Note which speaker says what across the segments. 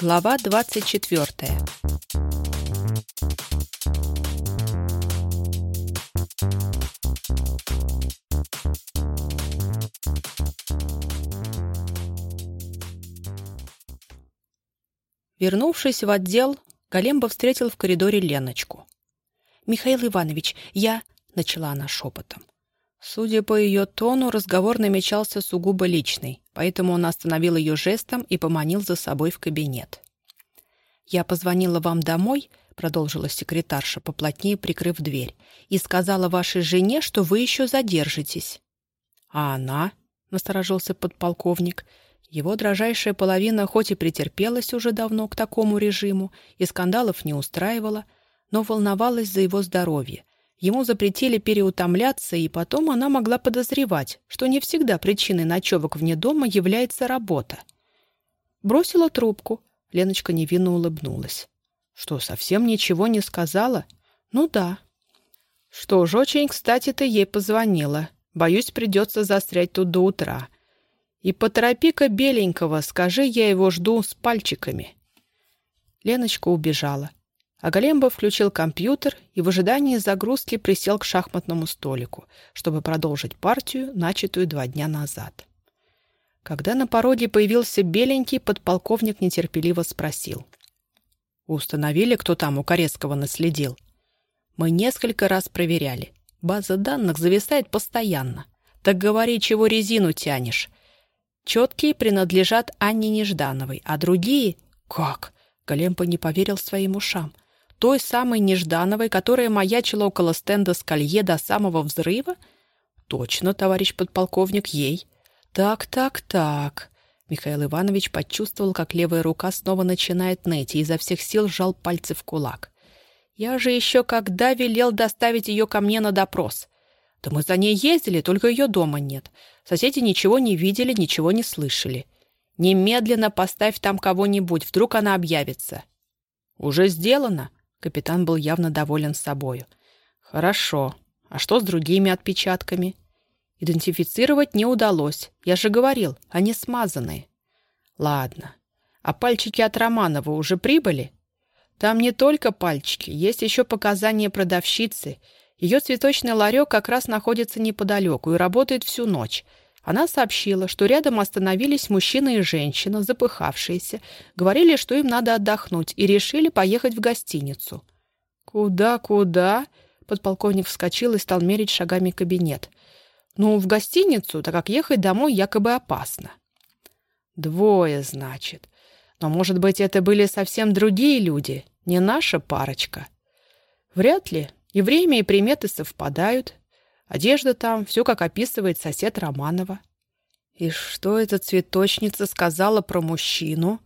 Speaker 1: Глава 24 Вернувшись в отдел, Големба встретил в коридоре Леночку. «Михаил Иванович, я...» — начала она шепотом. Судя по ее тону, разговор намечался сугубо личный, поэтому он остановил ее жестом и поманил за собой в кабинет. «Я позвонила вам домой», — продолжила секретарша, поплотнее прикрыв дверь, «и сказала вашей жене, что вы еще задержитесь». «А она?» — насторожился подполковник. Его дрожайшая половина хоть и претерпелась уже давно к такому режиму и скандалов не устраивала, но волновалась за его здоровье — Ему запретили переутомляться, и потом она могла подозревать, что не всегда причиной ночевок вне дома является работа. Бросила трубку. Леночка невинно улыбнулась. Что, совсем ничего не сказала? Ну да. Что ж, очень кстати ты ей позвонила. Боюсь, придется застрять тут до утра. И поторопи-ка беленького, скажи, я его жду с пальчиками. Леночка убежала. А Големба включил компьютер и в ожидании загрузки присел к шахматному столику, чтобы продолжить партию, начатую два дня назад. Когда на породе появился беленький, подполковник нетерпеливо спросил. «Установили, кто там у Корецкого наследил?» «Мы несколько раз проверяли. База данных зависает постоянно. Так говори, чего резину тянешь. Четкие принадлежат Анне Неждановой, а другие...» «Как?» Големба не поверил своим ушам – той самой Неждановой, которая маячила около стенда с колье до самого взрыва? Точно, товарищ подполковник, ей. Так, так, так. Михаил Иванович почувствовал, как левая рука снова начинает ныть и изо всех сил сжал пальцы в кулак. Я же еще когда велел доставить ее ко мне на допрос. Да мы за ней ездили, только ее дома нет. Соседи ничего не видели, ничего не слышали. Немедленно поставь там кого-нибудь, вдруг она объявится. Уже сделано. Капитан был явно доволен собою. «Хорошо. А что с другими отпечатками?» «Идентифицировать не удалось. Я же говорил, они смазанные». «Ладно. А пальчики от Романова уже прибыли?» «Там не только пальчики, есть еще показания продавщицы. Ее цветочный ларек как раз находится неподалеку и работает всю ночь. Она сообщила, что рядом остановились мужчина и женщина, запыхавшиеся, говорили, что им надо отдохнуть, и решили поехать в гостиницу. «Куда, куда?» Подполковник вскочил и стал мерить шагами кабинет. «Ну, в гостиницу, так как ехать домой якобы опасно». «Двое, значит. Но, может быть, это были совсем другие люди, не наша парочка?» «Вряд ли. И время, и приметы совпадают. Одежда там, все как описывает сосед Романова. И что эта цветочница сказала про мужчину?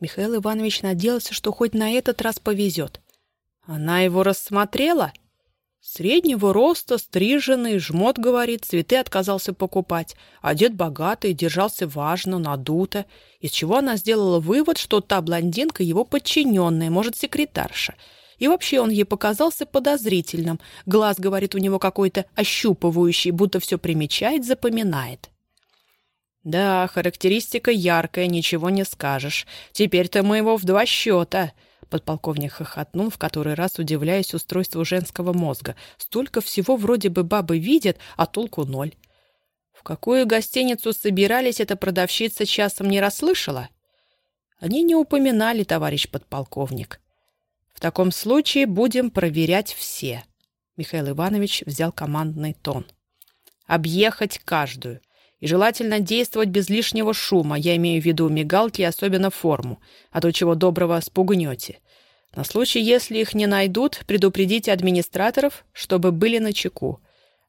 Speaker 1: Михаил Иванович надеялся, что хоть на этот раз повезет. Она его рассмотрела? Среднего роста, стриженный, жмот, говорит, цветы отказался покупать. Одет богатый, держался важно, надуто. Из чего она сделала вывод, что та блондинка его подчиненная, может, секретарша — и вообще он ей показался подозрительным. Глаз, говорит, у него какой-то ощупывающий, будто все примечает, запоминает. «Да, характеристика яркая, ничего не скажешь. Теперь-то мы его в два счета», Подполковник хохотнул, в который раз удивляясь устройству женского мозга. Столько всего вроде бы бабы видят, а толку ноль. В какую гостиницу собирались, эта продавщица часом не расслышала? Они не упоминали, товарищ подполковник таком случае будем проверять все. Михаил Иванович взял командный тон. Объехать каждую. И желательно действовать без лишнего шума, я имею в виду мигалки и особенно форму, а то чего доброго спугнете. На случай, если их не найдут, предупредите администраторов, чтобы были на чеку.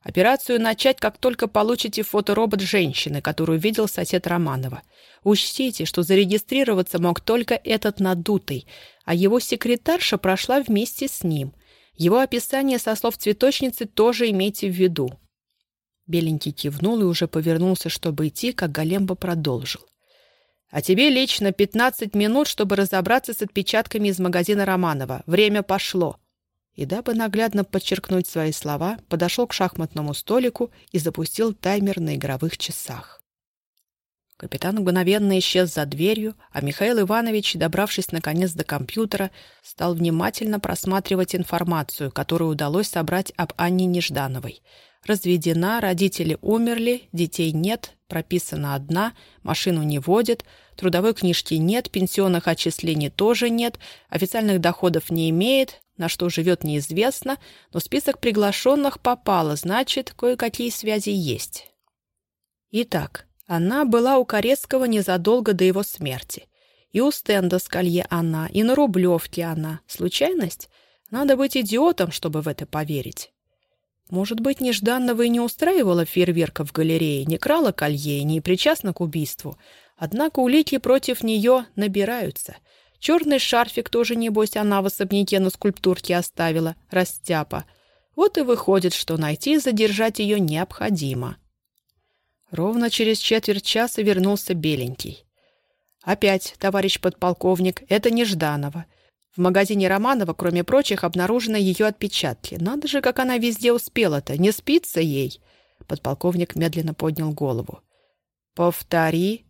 Speaker 1: Операцию начать, как только получите фоторобот женщины, которую видел сосед Романова. Учтите, что зарегистрироваться мог только этот надутый, а его секретарша прошла вместе с ним. Его описание со слов цветочницы тоже имейте в виду. Беленький кивнул и уже повернулся, чтобы идти, как Големба продолжил. «А тебе лично 15 минут, чтобы разобраться с отпечатками из магазина Романова. Время пошло». И дабы наглядно подчеркнуть свои слова, подошел к шахматному столику и запустил таймер на игровых часах. Капитан мгновенно исчез за дверью, а Михаил Иванович, добравшись наконец до компьютера, стал внимательно просматривать информацию, которую удалось собрать об Анне Неждановой. Разведена, родители умерли, детей нет, прописана одна, машину не водит, трудовой книжки нет, пенсионных отчислений тоже нет, официальных доходов не имеет, на что живет неизвестно, но список приглашенных попало, значит, кое-какие связи есть. Итак, она была у Корецкого незадолго до его смерти. И у стенда с колье она, и на Рублевке она. Случайность? Надо быть идиотом, чтобы в это поверить. Может быть, Нежданного и не устраивала фейерверка в галерее, не крала колье не причастна к убийству. Однако улики против нее набираются. Черный шарфик тоже, небось, она в особняке на скульптурке оставила, растяпа. Вот и выходит, что найти и задержать ее необходимо. Ровно через четверть часа вернулся Беленький. «Опять, товарищ подполковник, это Нежданова. В магазине Романова, кроме прочих, обнаружены ее отпечатки. Надо же, как она везде успела-то, не спится ей!» Подполковник медленно поднял голову. «Повтори».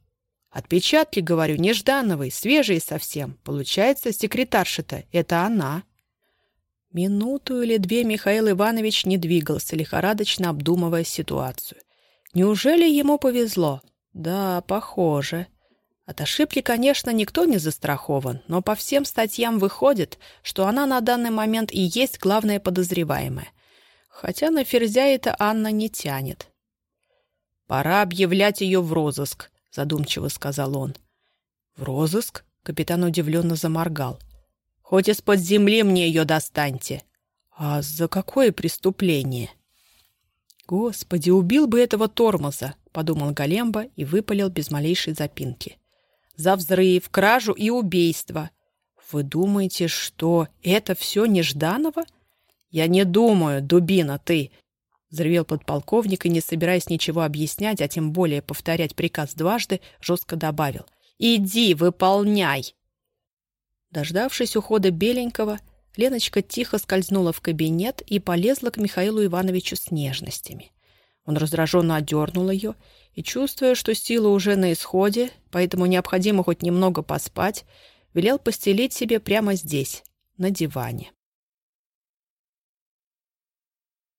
Speaker 1: «Отпечатки, говорю, Неждановой, свежие совсем. Получается, секретарша-то — это она». Минуту или две Михаил Иванович не двигался, лихорадочно обдумывая ситуацию — Неужели ему повезло? Да, похоже. От ошибки, конечно, никто не застрахован, но по всем статьям выходит, что она на данный момент и есть главная подозреваемая. Хотя на Ферзя это Анна не тянет. «Пора объявлять ее в розыск», — задумчиво сказал он. «В розыск?» — капитан удивленно заморгал. «Хоть из-под земли мне ее достаньте». «А за какое преступление?» «Господи, убил бы этого тормоза!» — подумал Галемба и выпалил без малейшей запинки. «За взрыв, кражу и убийство!» «Вы думаете, что это все Нежданова?» «Я не думаю, дубина ты!» — взревел подполковник и, не собираясь ничего объяснять, а тем более повторять приказ дважды, жестко добавил. «Иди, выполняй!» Дождавшись ухода Беленького, Леночка тихо скользнула в кабинет и полезла к Михаилу Ивановичу с нежностями. Он раздраженно отдернул ее и, чувствуя, что сила уже на исходе, поэтому необходимо хоть немного поспать, велел постелить себе прямо здесь, на диване.